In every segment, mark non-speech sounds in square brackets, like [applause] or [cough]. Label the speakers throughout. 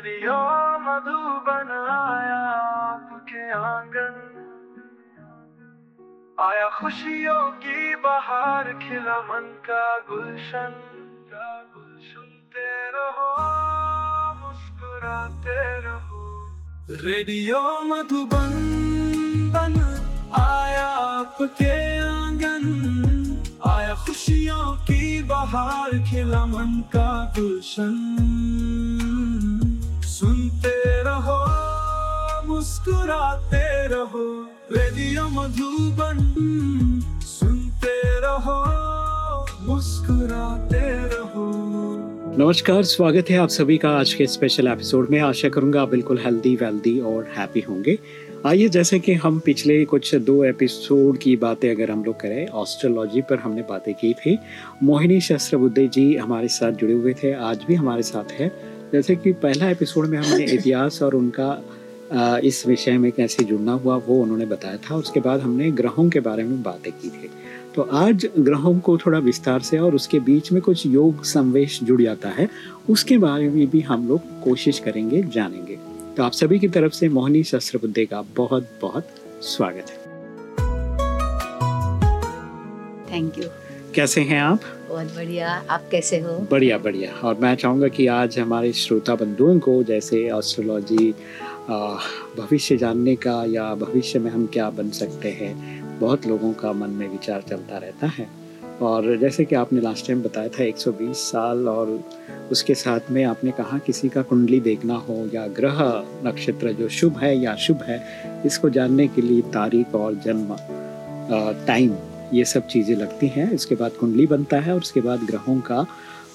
Speaker 1: Radio Madhuban आया आपके आँगन। आया खुशियों की बहार, खिला मन का गुलशन। का सुनते रहो, मुस्कुराते रहो। रेडियो मधुबन बन आया आपके आँगन। आया खुशियों की बहार, खिला मन का गुलशन। सुनते रहो, मुस्कुराते रहो, रेडियो मधुबन। सुनते रहो, मुस्कुराते रहो।
Speaker 2: नमस्कार, स्वागत है आप सभी का आज के स्पेशल एपिसोड में। आशा करूँगा आप बिल्कुल हेल्दी वेल्दी और हैप्पी होंगे। आइए, जैसे कि हम पिछले कुछ दो एपिसोड की बातें अगर हम लोग करें ऑस्ट्रोलॉजी पर हमने बातें की थी। मोहिनी शस्त्रबुद्धे जी हमारे साथ जुड़े हुए थे, आज भी हमारे साथ है। जैसे कि पहला एपिसोड में हमने [laughs] इतिहास और उनका इस विषय में कैसे जुड़ना हुआ वो उन्होंने बताया था। उसके बाद हमने ग्रहों के बारे में बातें की थी। तो आज ग्रहों को थोड़ा विस्तार से और उसके बीच में कुछ योग संवेश जुड़ जाता है उसके बारे में भी हम लोग कोशिश करेंगे जानेंगे। तो आप सभी की तरफ़ से मोहनी शस्त्रबुद्धे का बहुत बहुत स्वागत है।
Speaker 3: थैंक यू
Speaker 2: कैसे हैं आप?
Speaker 3: बहुत बढ़िया। आप कैसे हो?
Speaker 2: बढ़िया बढ़िया। और मैं चाहूँगा कि आज हमारे श्रोता बंधुओं को जैसे एस्ट्रोलॉजी भविष्य जानने का या भविष्य में हम क्या बन सकते हैं बहुत लोगों का मन में विचार चलता रहता है। और जैसे कि आपने लास्ट टाइम बताया था 120 साल और उसके साथ में आपने कहा किसी का कुंडली देखना हो या ग्रह नक्षत्र जो शुभ है या शुभ है इसको जानने के लिए तारीख और जन्म टाइम ये सब चीज़ें लगती हैं। इसके बाद कुंडली बनता है और उसके बाद ग्रहों का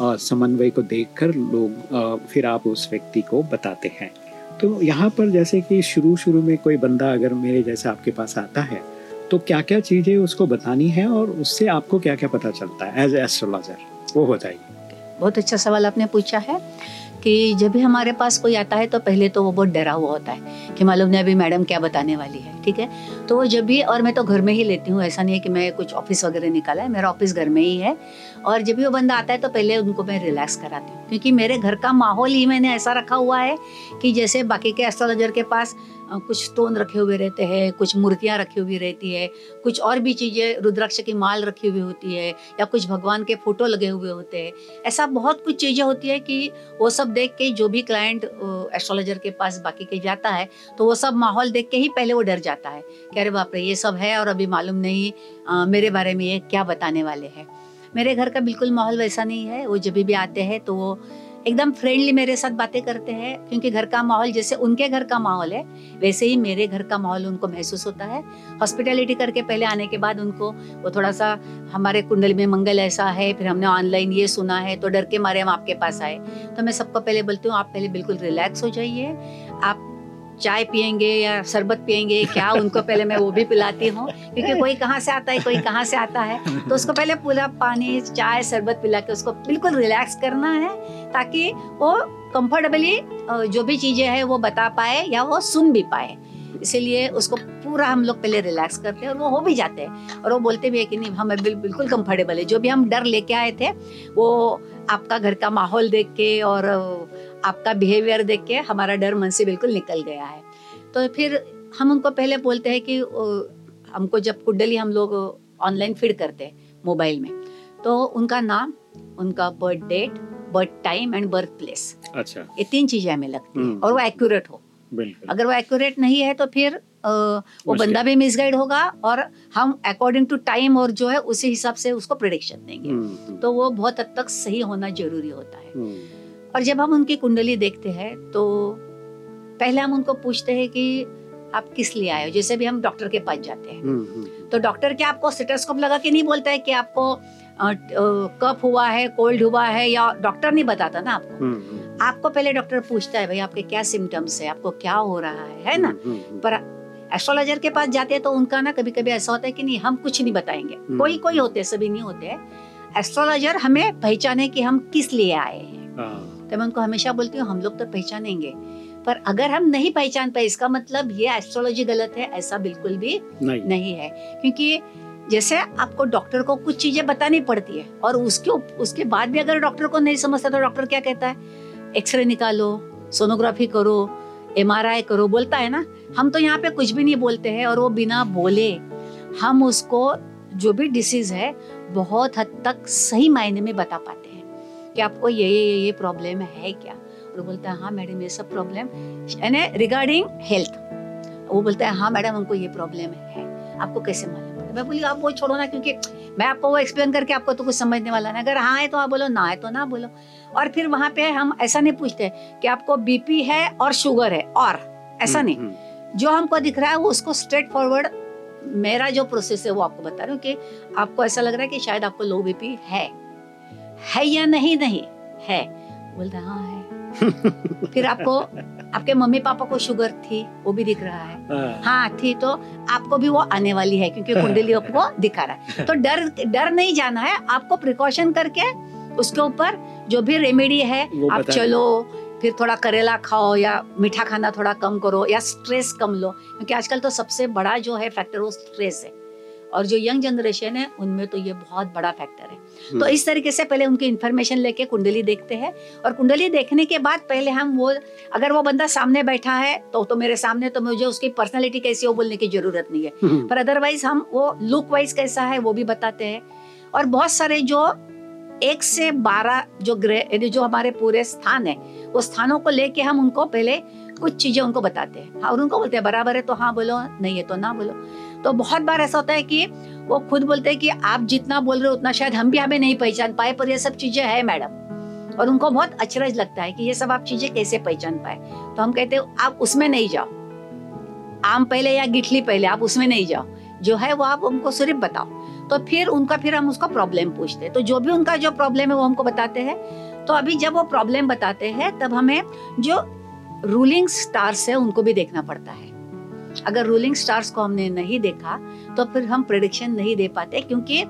Speaker 2: समन्वय को देखकर लोग फिर आप उस व्यक्ति को बताते हैं। तो यहाँ पर जैसे कि शुरू शुरू में कोई बंदा अगर मेरे जैसे आपके पास आता है तो क्या क्या चीज़ें उसको बतानी है और उससे आपको क्या क्या पता चलता है? एज एस्ट्रोलॉजर वो बताइए
Speaker 3: बहुत अच्छा सवाल आपने पूछा है। कि जब भी हमारे पास कोई आता है तो पहले तो वो बहुत डरा हुआ होता है कि मालूम नहीं अभी मैडम क्या बताने वाली है, ठीक है? तो वो जब भी, और मैं तो घर में ही लेती हूँ, ऐसा नहीं है कि मैं कुछ ऑफ़िस वगैरह निकाला है, मेरा ऑफ़िस घर में ही है। और जब भी वो बंदा आता है तो पहले उनको मैं रिलैक्स कराती हूँ, क्योंकि मेरे घर का माहौल ही मैंने ऐसा रखा हुआ है कि जैसे बाकी के एस्ट्रोलॉजर के पास कुछ स्टोन रखे हुए रहते हैं कुछ मूर्तियाँ रखी हुई रहती है कुछ और भी चीज़ें रुद्राक्ष की माल रखी हुई होती है या कुछ भगवान के फ़ोटो लगे हुए होते हैं। ऐसा बहुत कुछ चीज़ें होती है कि वो सब देख के जो भी क्लाइंट एस्ट्रोलॉजर के पास बाकी के जाता है तो वो सब माहौल देख के ही पहले वो डर जाता है कि अरे बाप रे ये सब है और अभी मालूम नहीं आ, मेरे बारे में ये क्या बताने वाले हैं। मेरे घर का बिल्कुल माहौल वैसा नहीं है वो जब भी आते हैं तो वो एकदम फ्रेंडली मेरे साथ बातें करते हैं, क्योंकि घर का माहौल जैसे उनके घर का माहौल है, वैसे ही मेरे घर का माहौल उनको महसूस होता है। हॉस्पिटैलिटी करके पहले आने के बाद उनको वो थोड़ा सा हमारे कुंडली में मंगल ऐसा है, फिर हमने ऑनलाइन ये सुना है तो डर के मारे हम आपके पास आए। तो मैं सबको पहले बोलती हूँ, आप पहले बिल्कुल रिलैक्स हो जाइए। आप चाय पियेंगे या शरबत पियेंगे, क्या उनको पहले मैं वो भी पिलाती हूँ, क्योंकि कोई कहाँ से आता है, कोई कहाँ से आता है। तो उसको पहले पूरा पानी, चाय, शरबत पिला के उसको बिल्कुल रिलैक्स करना है, ताकि वो कंफर्टेबली जो भी चीज़ें हैं वो बता पाए या वो सुन भी पाए। इसीलिए उसको पूरा हम लोग पहले रिलैक्स करते हैं और वो हो भी जाते हैं। और वो बोलते भी है कि नहीं हमें बिल्कुल कंफर्टेबल है। जो भी हम डर लेके आए थे, वो आपका घर का माहौल देख के और आपका बिहेवियर देख के हमारा डर मन से बिल्कुल निकल गया है। तो फिर हम उनको पहले बोलते हैं कि हमको जब कुंडली हम लोग ऑनलाइन फ़ीड करते हैं मोबाइल में। तो उनका नाम उनका birth date birth time and birth place
Speaker 2: अच्छा।
Speaker 3: ये तीन चीज़ें हमें लगती है और वो एक्यूरेट हो। अगर वो एक्यूरेट नहीं है तो फिर आ, वो बंदा भी मिसगाइड होगा और हम अकॉर्डिंग टू टाइम और जो है उसी हिसाब से उसको प्रिडिक्शन देंगे। तो वो बहुत हद तक सही होना ज़रूरी होता है। और जब हम उनकी कुंडली देखते हैं तो पहले हम उनको पूछते हैं कि आप किस लिए आए हो? जैसे भी हम डॉक्टर के पास जाते हैं। तो डॉक्टर क्या आपको स्टेटोस्कोप लगा के नहीं बोलता है कि आपको कफ हुआ है कोल्ड हुआ है या डॉक्टर नहीं बताता ना आपको? आपको पहले डॉक्टर पूछता है भाई आपके क्या सिम्टम्स है? आपको क्या हो रहा है? है ना? पर एस्ट्रोलॉजर के पास जाते हैं तो उनका ना कभी कभी ऐसा होता है कि नहीं हम कुछ नहीं बताएँगे। कोई कोई होते हैं सभी नहीं होते। एस्ट्रोलॉजर हमें पहचाने कि हम किस लिए आए हैं। तो मैं उनको हमेशा बोलती हूँ हम लोग तो पहचानेंगे। पर अगर हम नहीं पहचान पाए इसका मतलब ये एस्ट्रोलॉजी गलत है ऐसा बिल्कुल भी नहीं, नहीं है। क्योंकि जैसे आपको डॉक्टर को कुछ चीज़ें बतानी पड़ती है और उसके उसके बाद भी अगर डॉक्टर को नहीं समझता तो डॉक्टर क्या कहता है? एक्सरे निकालो सोनोग्राफी करो एमआरआई करो। बोलता है ना? हम तो यहाँ पे कुछ भी नहीं बोलते हैं और वो बिना बोले हम उसको जो भी डिसीज है बहुत हद तक सही मायने में बता पाते कि आपको ये ये ये ये प्रॉब्लम है क्या? और बोलता है हाँ मैडम ये सब प्रॉब्लम यानी रिगार्डिंग हेल्थ वो बोलता है हाँ मैडम हमको ये प्रॉब्लम है। आपको कैसे मालूम पड़ा मैं बोली आप वो छोड़ो ना क्योंकि मैं आपको वो एक्सप्लेन करके आपको तो कुछ समझने वाला ना। अगर हाँ है तो आप बोलो ना है तो ना बोलो। और फिर वहाँ पे हम ऐसा नहीं पूछते कि आपको बीपी है और शुगर है और ऐसा नहीं।
Speaker 2: हम्म, हम्म,
Speaker 3: जो हमको दिख रहा है वो उसको स्ट्रेट फॉरवर्ड मेरा जो प्रोसेस है वो आपको बता रहा हूँ कि आपको ऐसा लग रहा है कि शायद आपको लो बीपी है। है या नहीं नहीं? है। बोलता हाँ है। [laughs] फिर आपको आपके मम्मी पापा को शुगर थी वो भी दिख रहा है।
Speaker 2: हाँ,
Speaker 3: हाँ थी तो आपको भी वो आने वाली है क्योंकि कुंडली [laughs] आपको दिखा रहा है। तो डर डर नहीं जाना है आपको प्रिकॉशन करके उसके ऊपर जो भी रेमेडी है आप चलो फिर थोड़ा करेला खाओ या मीठा खाना थोड़ा कम करो या स्ट्रेस कम लो। क्योंकि आजकल तो सबसे बड़ा जो है फैक्टर वो स्ट्रेस है। और जो यंग जनरेशन है उनमें तो ये बहुत बड़ा फैक्टर है।
Speaker 2: हम्म,
Speaker 3: तो इस तरीके से पहले उनकी इन्फॉर्मेशन लेके कुंडली देखते हैं और कुंडली देखने के बाद पहले हम वो अगर वो बंदा सामने बैठा है तो तो मेरे सामने तो मुझे उसकी पर्सनालिटी कैसी है बोलने की ज़रूरत नहीं है।
Speaker 2: हम्म,
Speaker 3: पर अदरवाइज़ हम वो लुक वाइज कैसा है वो भी बताते हैं। और बहुत सारे जो एक से बारह जो ग्रह यानी जो हमारे पूरे स्थान है वो स्थानों को लेके हम उनको पहले कुछ चीज़ें उनको बताते हैं। हाँ, और उनको बोलते हैं बराबर है तो हाँ बोलो नहीं है तो ना बोलो। तो बहुत बार ऐसा होता है कि वो खुद बोलते हैं कि आप जितना बोल रहे हो उतना शायद हम भी हमें नहीं पहचान पाए, पर ये सब चीज़ें है मैडम। और उनको बहुत अचरज लगता है कि ये सब आप चीज़ें कैसे पहचान पाए? तो हम कहते हैं, आप उसमें नहीं जाओ। आम पहले या गिठली पहले, आप उसमें नहीं जाओ। जो है वो आप उनको सिर्फ़ बताओ। तो फिर उनका, फिर हम उसको प्रॉब्लम पूछते हैं। तो जो भी उनका जो प्रॉब्लम है वो हमको बताते हैं। तो अभी जब वो प्रॉब्लम बताते हैं, तब हमें जो रूलिंग स्टार्स है उनको भी देखना पड़ता है। अगर रूलिंग स्टार्स को हमने नहीं देखा तो फिर हम प्रिडिक्शन नहीं दे पाते क्योंकि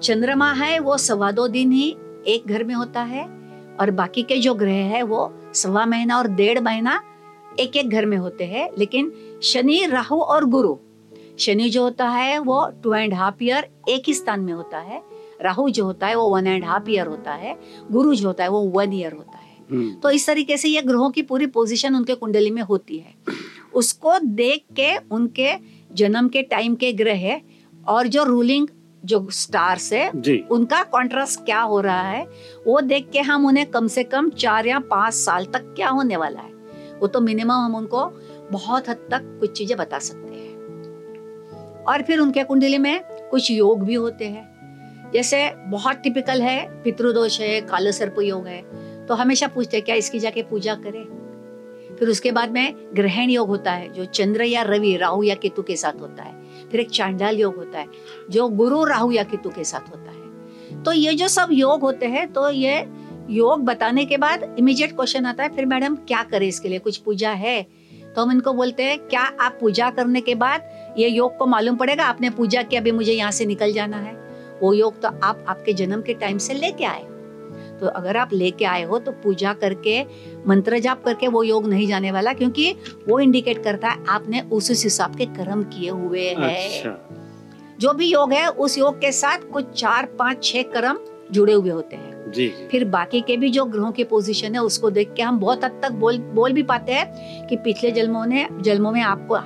Speaker 3: चंद्रमा है वो सवा दो दिन ही एक घर में होता है और बाकी के जो ग्रह है वो सवा महीना और डेढ़ महीना एक एक घर में होते हैं। लेकिन शनि राहु और गुरु शनि जो होता है वो टू एंड हाफ़ ईयर एक ही स्थान में होता है। राहु जो होता है वो वन एंड हाफ़ ईयर होता है। गुरु जो होता है वो वन ईयर होता है।
Speaker 2: हम्म,
Speaker 3: तो इस तरीके से ये ग्रहों की पूरी पोजीशन उनके कुंडली में होती है। उसको देख के उनके जन्म के टाइम के ग्रह है और जो रूलिंग जो स्टार्स है उनका कॉन्ट्रास्ट क्या हो रहा है वो देख के हम उन्हें कम से कम चार या पाँच साल तक क्या होने वाला है। वो तो मिनिमम हम उनको बहुत हद तक कुछ चीज़ें बता सकते हैं। और फिर उनके कुंडली में कुछ योग भी होते हैं। जैसे बहुत टिपिकल है पितृदोष है कालो सर्प योग है तो हमेशा पूछते हैं क्या इसकी जाके पूजा करें? फिर उसके बाद में ग्रहण योग होता है, जो चंद्र या रवि, राहु या केतु के साथ होता है। फिर एक चांडाल योग होता है, जो गुरु, राहु या केतु के साथ होता है। तो ये जो सब योग होते हैं तो ये योग बताने के बाद इमीडिएट क्वेश्चन आता है, फिर मैडम क्या करें इसके लिए? कुछ पूजा है? तो हम इनको बोलते हैं, क्या आप पूजा करने के बाद ये योग को मालूम पड़ेगा? आपने पूजा किया, अभी मुझे यहाँ से निकल जाना है। वो योग तो आप आपके जन्म के टाइम से लेके आए तो अगर आप लेके आए हो तो पूजा करके मंत्र जाप करके वो योग नहीं जाने वाला क्योंकि वो इंडिकेट करता है आपने उस हिसाब के कर्म किए हुए हैं।
Speaker 2: अच्छा।
Speaker 3: जो भी योग है उस योग के साथ कुछ चार पाँच छह कर्म जुड़े हुए होते हैं।
Speaker 2: जी जी।
Speaker 3: फिर बाकी के भी जो ग्रहों की पोजीशन है उसको देख के हम बहुत हद तक बोल बोल भी पाते हैं कि पिछले जन्मों ने जन्मों में आपको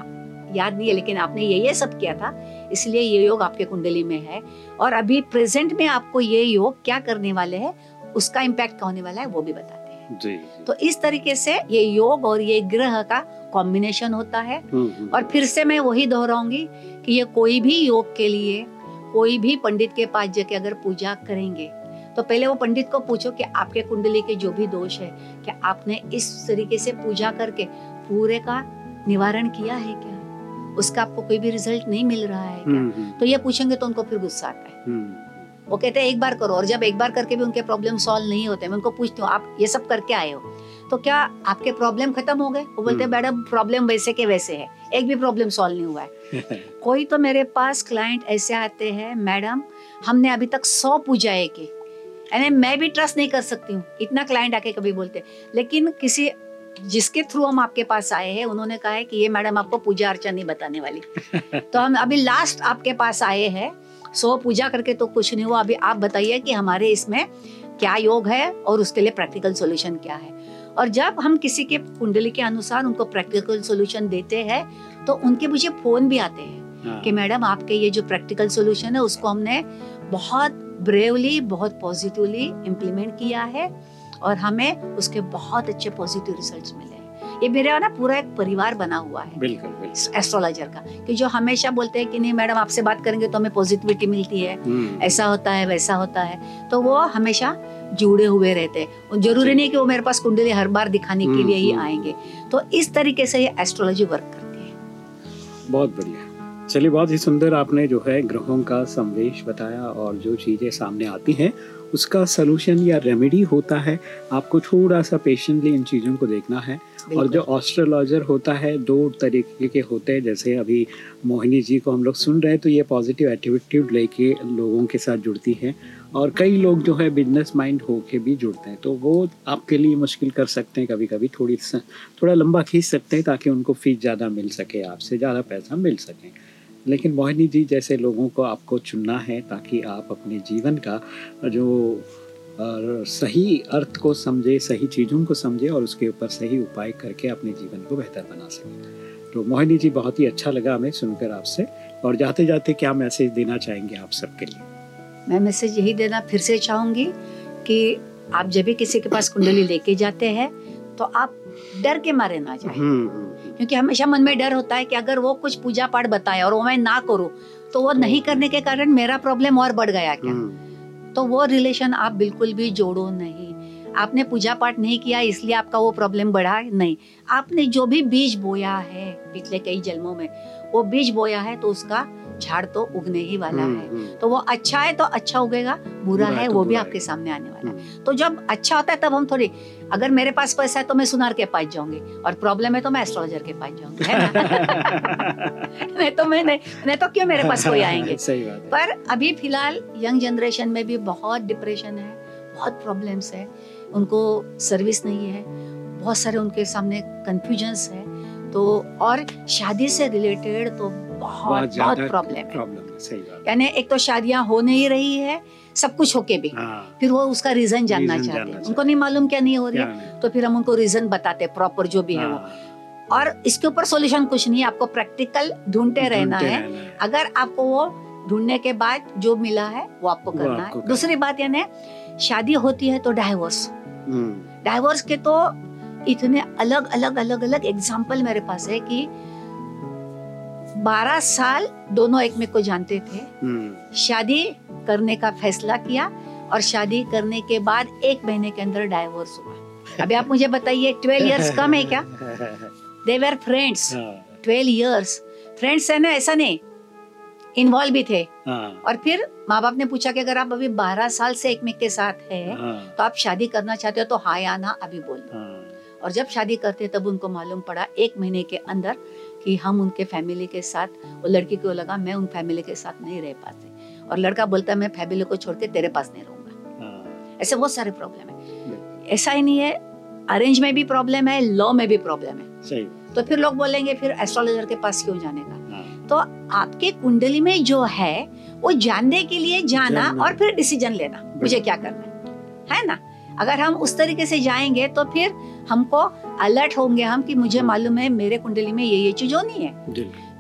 Speaker 3: याद नहीं है लेकिन आपने ये ये सब किया था इसलिए ये योग आपके कुंडली में है। और अभी प्रेजेंट में आपको ये योग क्या करने वाले हैं उसका इम्पैक्ट क्या होने वाला है वो भी बताते हैं।
Speaker 2: जी जी।
Speaker 3: तो इस तरीके से ये योग और ये ग्रह का कॉम्बिनेशन होता है।
Speaker 2: हम्म, हम्म,
Speaker 3: और फिर से मैं वही दोहराऊँगी कि ये कोई भी योग के लिए कोई भी पंडित के पास जाके अगर पूजा करेंगे तो पहले वो पंडित को पूछो कि आपके कुंडली के जो भी दोष है क्या आपने इस तरीके से पूजा करके पूरे का निवारण किया है क्या? उसका आपको कोई भी रिज़ल्ट नहीं मिल रहा है क्या?
Speaker 2: हम्म,
Speaker 3: तो ये पूछेंगे तो उनको फिर गुस्सा आता है। वो कहते हैं एक बार करो। और जब एक बार करके भी उनके प्रॉब्लम सॉल्व नहीं होते मैं उनको पूछती हूँ आप ये सब करके आए हो? तो क्या आपके प्रॉब्लम खत्म हो गए? वो बोलते हैं
Speaker 2: हम्म।
Speaker 3: मैडम प्रॉब्लम वैसे के वैसे है एक भी प्रॉब्लम सॉल्व नहीं हुआ है। [laughs] कोई तो मेरे पास क्लाइंट ऐसे आते हैं मैडम हमने अभी तक सौ पूजाएँ की यानी मैं भी ट्रस्ट नहीं कर सकती हूँ। इतना क्लाइंट आके कभी बोलते लेकिन किसी जिसके थ्रू हम आपके पास आए हैं उन्होंने कहा है कि ये मैडम आपको पूजा अर्चना नहीं बताने वाली। [laughs] तो हम अभी लास्ट आपके पास आए हैं सो पूजा करके तो कुछ नहीं हुआ। अभी आप बताइए कि हमारे इसमें क्या योग है और उसके लिए प्रैक्टिकल सोल्यूशन क्या है? और जब हम किसी के कुंडली के अनुसार उनको प्रैक्टिकल सोल्यूशन देते हैं तो उनके मुझे फ़ोन भी आते हैं
Speaker 2: हाँ,
Speaker 3: कि मैडम आपके ये जो प्रैक्टिकल सोल्यूशन है उसको हमने बहुत ब्रेवली बहुत पॉजिटिवली इम्प्लीमेंट किया है और हमें उसके बहुत अच्छे पॉजिटिव रिज़ल्ट मिले हैं। ये मेरा ना पूरा एक परिवार बना हुआ है।
Speaker 2: बिल्कुल
Speaker 3: एस्ट्रोलॉजर का कि जो हमेशा बोलते हैं कि नहीं मैडम आपसे बात करेंगे तो हमें पॉजिटिविटी मिलती है।
Speaker 2: हम्म,
Speaker 3: ऐसा होता है वैसा होता है। तो वो हमेशा जुड़े हुए रहते हैं। ज़रूरी नहीं कि वो मेरे पास कुंडली हर बार दिखाने के
Speaker 2: हम्म,
Speaker 3: लिए ही
Speaker 2: हम्म।
Speaker 3: आएँगे। तो इस तरीके से ये एस्ट्रोलॉजी वर्क करती है।
Speaker 2: बहुत बढ़िया। चलिए बहुत ही सुंदर आपने जो है ग्रहों का संवेश बताया और जो चीज़ें सामने आती हैं उसका सलूशन या रेमेडी होता है। आपको थोड़ा सा पेशेंटली इन चीज़ों को देखना है। और जो ऑस्ट्रोलॉजर होता है दो तरीके के होते हैं। जैसे अभी मोहिनी जी को हम लोग सुन रहे हैं तो ये पॉजिटिव एटीट्यूड लेके लोगों के साथ जुड़ती है और कई लोग जो है बिज़नेस माइंड होके भी जुड़ते हैं। तो वो आपके लिए मुश्किल कर सकते हैं कभी कभी थोड़ी थोड़ा लंबा खींच सकते हैं ताकि उनको फ़ीस ज़्यादा मिल सके आपसे ज़्यादा पैसा मिल सके। लेकिन मोहिनी जी जैसे लोगों को आपको चुनना है ताकि आप अपने जीवन का जो अ, सही अर्थ को समझे सही चीज़ों को समझे और उसके ऊपर सही उपाय करके अपने जीवन को बेहतर बना सके। तो मोहिनी जी बहुत ही अच्छा लगा हमें सुनकर आपसे और जाते जाते क्या मैसेज देना चाहेंगे आप सबके लिए?
Speaker 3: मैं मैसेज यही देना फिर से चाहूँगी कि आप जब भी किसी के पास कुंडली लेके जाते हैं तो आप डर के मारे ना जाए।
Speaker 2: हम्म, हम्म,
Speaker 3: क्योंकि हमेशा मन में डर होता है कि अगर वो कुछ पूजा पाठ बताए और वो मैं ना करूँ तो वो नहीं करने के कारण मेरा प्रॉब्लम और बढ़ गया क्या?
Speaker 2: हम्म,
Speaker 3: तो वो रिलेशन आप बिल्कुल भी जोड़ो नहीं। आपने पूजा पाठ नहीं किया, इसलिए आपका वो प्रॉब्लम बढ़ा नहीं। आपने जो भी बीज बोया है, पिछले कई जन्मों में, वो बीज बोया है तो उसका झाड़ तो उगने ही वाला
Speaker 2: हम्म,
Speaker 3: है।
Speaker 2: हम्म,
Speaker 3: तो वो अच्छा है तो अच्छा उगेगा बुरा है
Speaker 2: तो
Speaker 3: वो भी आपके सामने आने वाला है। तो जब अच्छा होता है तब हम थोड़ी अगर मेरे पास पैसा है तो मैं सुनार के पास जाऊँगी और प्रॉब्लम है तो मैं एस्ट्रोलॉजर के पास जाऊँगी है ना? [laughs] नहीं तो मैं नहीं नहीं तो क्यों मेरे पास कोई आएँगे? [laughs]
Speaker 2: सही बात है।
Speaker 3: पर अभी फ़िलहाल यंग जनरेशन में भी बहुत डिप्रेशन है बहुत प्रॉब्लम्स है उनको सर्विस नहीं है बहुत सारे उनके सामने कंफ्यूजन्स है तो और शादी से रिलेटेड तो बहुत बहुत प्रॉब्लम है। यानी एक तो शादियाँ हो नहीं रही है सब कुछ होके भी।
Speaker 2: हाँ।
Speaker 3: फिर वो उसका रीजन जानना चाहते हैं। उनको नहीं मालूम क्या नहीं हो रही है तो फिर हम उनको रीजन बताते प्रॉपर जो भी है वो।
Speaker 2: हाँ,
Speaker 3: और इसके ऊपर सॉल्यूशन कुछ नहीं है आपको प्रैक्टिकल ढूंढते रहना है। अगर आपको वो ढूँढने के बाद जो मिला है वो आपको
Speaker 2: वो
Speaker 3: करना
Speaker 2: आपको
Speaker 3: है दूसरी बात यानी शादी होती है तो डाइवोर्स
Speaker 2: हम्म,
Speaker 3: डाइवोर्स के तो इतने अलग अलग अलग अलग एग्ज़ाम्पल मेरे पास है कि 12 साल दोनों एक में को जानते थे।
Speaker 2: हम्म,
Speaker 3: शादी करने का फैसला किया और शादी करने के बाद एक महीने के अंदर डाइवोर्स हुआ। अभी आप मुझे बताइए ट्वेल्व इयर्स कम है क्या? They were friends twelve years friends है ना ऐसा नहीं। इन्वॉल्व भी थे।
Speaker 2: हाँ,
Speaker 3: और फिर माँ बाप ने पूछा कि अगर आप अभी बारह साल से एक में के साथ है
Speaker 2: हाँ,
Speaker 3: तो आप शादी करना चाहते हो तो हाँ या ना अभी बोल दो।
Speaker 2: हाँ,
Speaker 3: और जब शादी करते हैं तब उनको मालूम पड़ा एक महीने के अंदर कि हम उनके फैमिली के साथ वो लड़की को लगा मैं उन फैमिली के साथ नहीं रह पाते। और लड़का बोलता मैं फैमिली को छोड़ के तेरे पास नहीं रहूँगा।
Speaker 2: हाँ,
Speaker 3: ऐसे बहुत सारे प्रॉब्लम है। ऐसा ही नहीं है अरेंज में भी प्रॉब्लम है लॉ में भी प्रॉब्लम है।
Speaker 2: सही।
Speaker 3: तो फिर लोग बोलेंगे फिर एस्ट्रोलॉजर के पास क्यों जाने का?
Speaker 2: हाँ,
Speaker 3: तो आपके कुंडली में जो है वो जानने के लिए जाना और फिर डिसीज़न लेना मुझे क्या करना है? है ना? अगर हम उस तरीके से जाएँगे तो फिर हमको अलर्ट होंगे हम कि मुझे मालूम है मेरे कुंडली में ये ये चीज़ होनी है।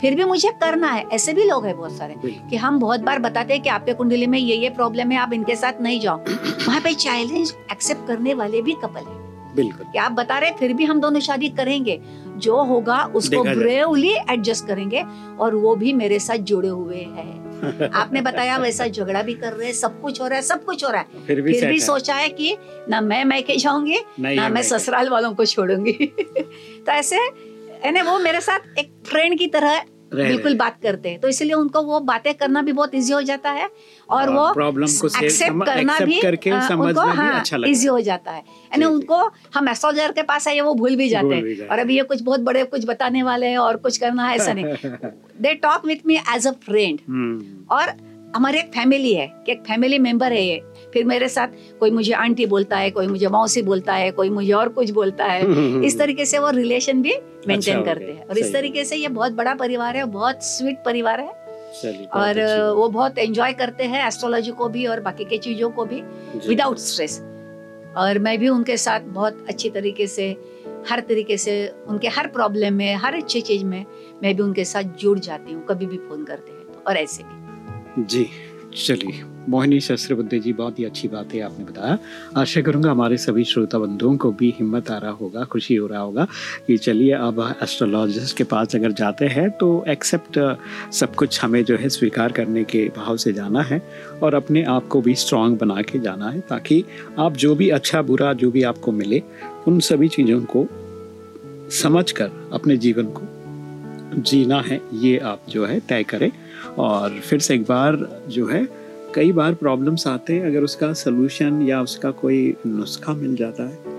Speaker 3: फिर भी मुझे करना है। ऐसे भी लोग हैं बहुत सारे कि हम बहुत बार बताते हैं कि आपके कुंडली में ये ये प्रॉब्लम है आप इनके साथ नहीं जाओ। वहाँ पे चैलेंज एक्सेप्ट करने वाले भी कपल है।
Speaker 2: बिल्कुल।
Speaker 3: कि आप बता रहे फिर भी हम दोनों शादी करेंगे। जो होगा उसको ब्रेवली एडजस्ट करेंगे और वो भी मेरे साथ जुड़े हुए हैं। [laughs] आपने बताया वैसा झगड़ा भी कर रहे हैं सब कुछ हो रहा है सब कुछ हो रहा है।
Speaker 2: फिर भी
Speaker 3: फिर भी
Speaker 2: है।
Speaker 3: सोचा है कि ना मैं मैके जाऊँगी ना मैं ससुराल वालों को छोड़ूँगी। [laughs] तो ऐसे यानी वो मेरे साथ एक फ्रेंड की तरह
Speaker 2: रह
Speaker 3: बिल्कुल बात करते हैं। तो इसलिए उनको वो बातें करना भी बहुत इजी हो जाता है और वो
Speaker 2: प्रॉब्लम को
Speaker 3: एक्सेप्ट करना भी
Speaker 2: करके
Speaker 3: उनको हाँ
Speaker 2: अच्छा
Speaker 3: इजी हो। जाता है। यानी। उनको हम एस्ट्रोलॉजर के पास आए वो भूल भी जाते हैं। और अभी ये कुछ बहुत बड़े कुछ बताने वाले हैं और कुछ करना है ऐसा नहीं। They talk with me as a friend और हमारी एक फैमिली है कि एक फैमिली मेंबर है ये। फिर मेरे साथ कोई मुझे आंटी बोलता है कोई मुझे मौसी बोलता है कोई मुझे और कुछ बोलता है। इस [laughs] तरीके से वो रिलेशन भी मेंटेन
Speaker 2: अच्छा,
Speaker 3: करते हैं। और इस तरीके से ये बहुत बड़ा परिवार है बहुत स्वीट परिवार है। और वो बहुत एंजॉय करते हैं एस्ट्रोलॉजी को भी और बाकी के चीज़ों को भी विदाउट स्ट्रेस और मैं भी उनके साथ बहुत अच्छी तरीके से हर तरीके से उनके हर प्रॉब्लम में हर अच्छी चीज़ में मैं भी उनके साथ जुड़ जाती हूँ कभी भी फ़ोन करते हैं तो और ऐसे भी।
Speaker 2: जी। चलिए, मोहिनी शस्त्रबुद्धि जी, बहुत ही अच्छी बात है, आपने बताया। आशा करूँगा हमारे सभी श्रोता बंधुओं को भी हिम्मत आ रहा होगा, खुशी हो रहा होगा कि चलिए, अब एस्ट्रोलॉजिस्ट के पास अगर जाते हैं तो एक्सेप्ट सब कुछ हमें जो है स्वीकार करने के भाव से जाना है और अपने आप को भी स्ट्रांग बना के जाना है, ताकि आप जो भी अच्छा बुरा जो भी आपको मिले, उन सभी चीज़ों को समझ कर अपने जीवन को जीना है, ये आप जो है तय करें। और फिर से एक बार जो है कई बार प्रॉब्लम्स आते हैं अगर उसका सलूशन या उसका कोई नुस्खा मिल जाता है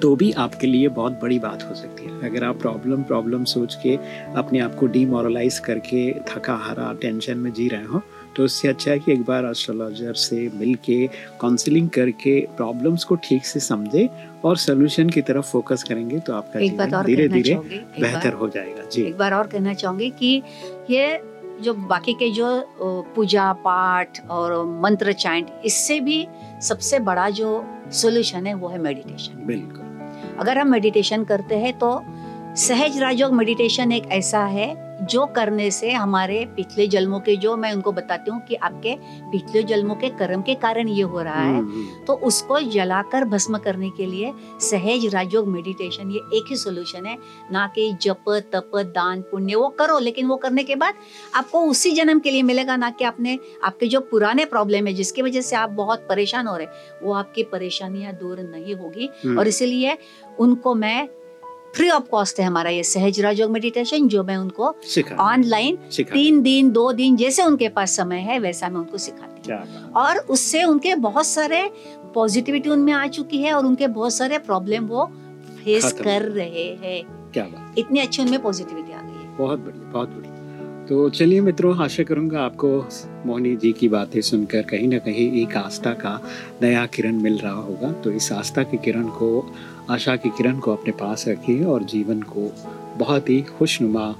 Speaker 2: तो भी आपके लिए बहुत बड़ी बात हो सकती है। अगर आप प्रॉब्लम प्रॉब्लम सोच के अपने आप को डीमोरलाइज करके थका हारा टेंशन में जी रहे हो तो उससे अच्छा है कि एक बार एस्ट्रोलॉजर से मिल के काउंसलिंग करके प्रॉब्लम्स को ठीक से समझे और सोल्यूशन की तरफ़ फोकस करेंगे तो आपका धीरे धीरे बेहतर हो जाएगा। जी।
Speaker 3: एक बार और कहना चाहूँगी कि ये जो बाकी के जो पूजा पाठ और मंत्र चैंट इससे भी सबसे बड़ा जो सोल्यूशन है वो है मेडिटेशन
Speaker 2: बिल्कुल।
Speaker 3: अगर हम मेडिटेशन करते हैं तो सहज राजयोग मेडिटेशन एक ऐसा है जो करने से हमारे पिछले जन्मों के जो मैं उनको बताती हूँ कि आपके पिछले जन्मों के कर्म के कारण ये हो रहा है
Speaker 2: हम्म, हम्म।
Speaker 3: तो उसको जलाकर भस्म करने के लिए सहज राजयोग मेडिटेशन ये एक ही सोल्यूशन है ना कि जप तप दान पुण्य वो करो लेकिन वो करने के बाद आपको उसी जन्म के लिए मिलेगा ना कि आपने आपके जो पुराने प्रॉब्लम है जिसकी वजह से आप बहुत परेशान हो रहे वो आपकी परेशानियाँ दूर नहीं होगी
Speaker 2: हम्म।
Speaker 3: और इसीलिए उनको मैं फ्री ऑफ़ कॉस्ट है हमारा ये सहज राजयोग मेडिटेशन जो मैं उनको ऑनलाइन तीन दिन दो दिन जैसे उनके पास समय है वैसा मैं उनको सिखाती हूँ। और उससे उनके बहुत सारे पॉजिटिविटी उनमें आ चुकी है और उनके बहुत सारे प्रॉब्लम वो फेस कर रहे हैं।
Speaker 2: क्या बात।
Speaker 3: इतनी अच्छी उनमें पॉजिटिविटी आ गई है।
Speaker 2: बहुत बढ़िया बहुत बढ़िया। तो चलिए मित्रों, आशा करूँगा आपको मोहनी जी की बातें सुनकर कहीं ना कहीं एक आस्था का नया किरण मिल रहा होगा। तो इस आस्था की किरण को, आशा की किरण को अपने पास रखिए और जीवन को बहुत ही खुशनुमा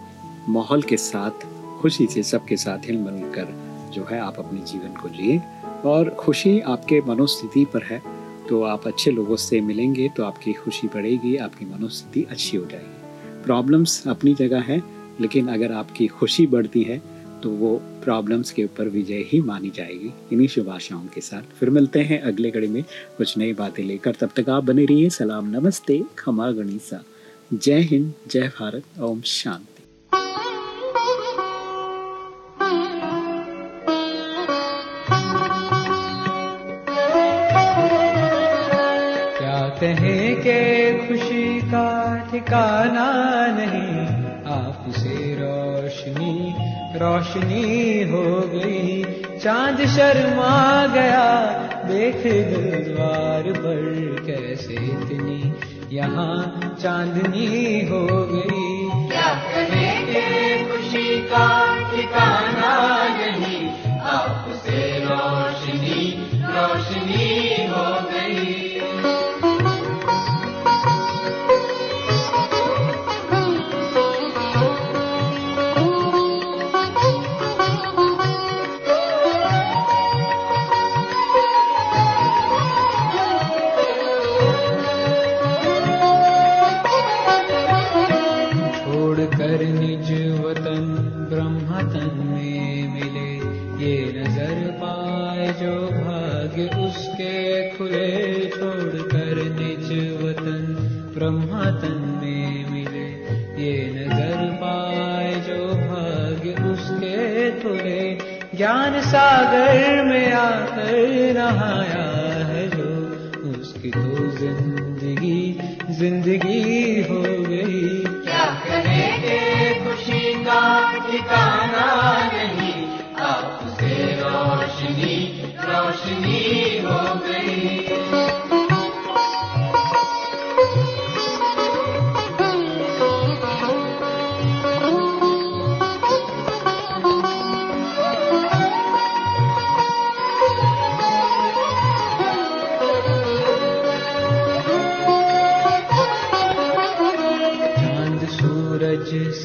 Speaker 2: माहौल के साथ, खुशी से सबके साथ हिल मिल कर जो है आप अपने जीवन को जिए। और खुशी आपके मनोस्थिति पर है तो आप अच्छे लोगों से मिलेंगे तो आपकी खुशी बढ़ेगी, आपकी मनोस्थिति अच्छी हो जाएगी। प्रॉब्लम्स अपनी जगह है लेकिन अगर आपकी खुशी बढ़ती है तो वो प्रॉब्लम्स के ऊपर विजय ही मानी जाएगी। इन्हीं शुभ आशाओं के साथ फिर मिलते हैं अगले कड़ी में कुछ नई बातें लेकर। तब तक आप बने रहिए। सलाम, नमस्ते, खमा गणिसा। जय हिंद, जय भारत, ओम शांति।
Speaker 4: रोशनी हो गई चाँद शर्मा गया, देख दिल द्वार पर कैसे इतनी। यहाँ चांदनी हो गई ज्ञान सागर में आकर नहाया है जो उसकी तो ज़िंदगी ज़िंदगी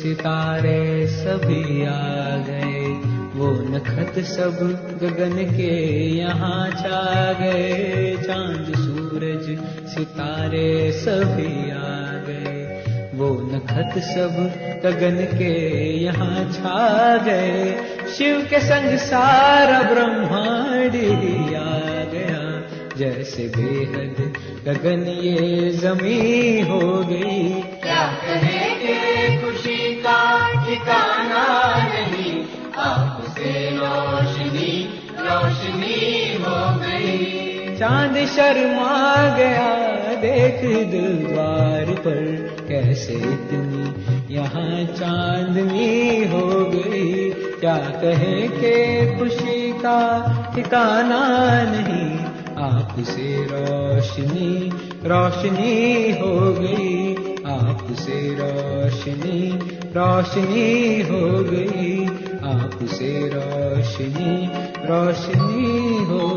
Speaker 4: सितारे सभी आ गए। वो नखत सब गगन के यहाँ छा गए। चांद सूरज सितारे सभी आ गए। वो नखत सब गगन के यहाँ छा गए। शिव के संग सारा ब्रह्मांड ही आ गया। जैसे बेहद गगन ये जमी हो गई।
Speaker 5: क्या
Speaker 4: चांद शर्मा गया देख द्वार पर। कैसे इतनी यहाँ चांदनी हो गई? क्या कहे के खुशी का ठिकाना नहीं? आपसे रोशनी रोशनी हो गई। आपसे रोशनी रोशनी हो गई। आपसे रोशनी रोशनी हो